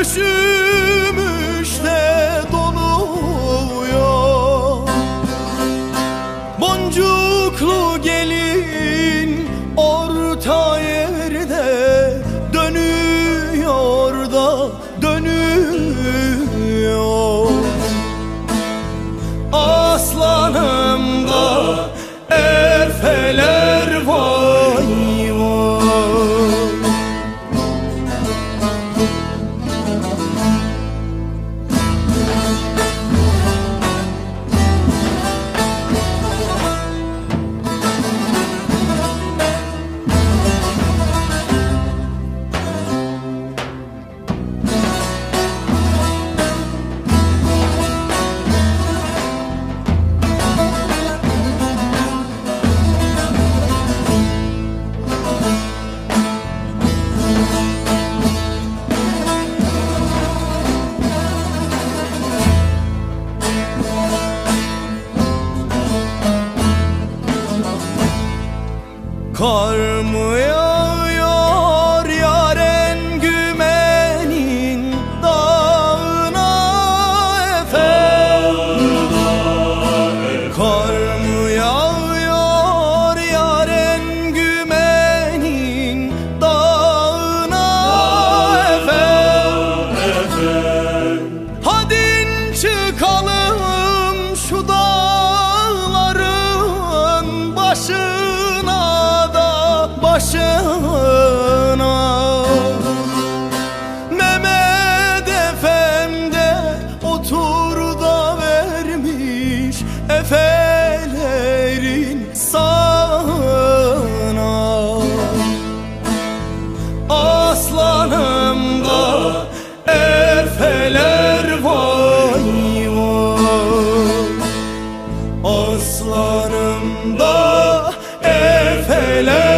Üşümüş de donuyor Boncuklu gelin orta yerde Dönüyor da dönüyor. Aslanım da efeler Kar mı yağıyor yaren gümenin dağına efendim Kar mı yağıyor yaren gümenin dağına efendim Hadi çıkalım şu dağların başına da başına. Mehmet Efendi otur da vermiş Efelerin sağına. Aslanımda efeler vay vay. Aslanımda efeler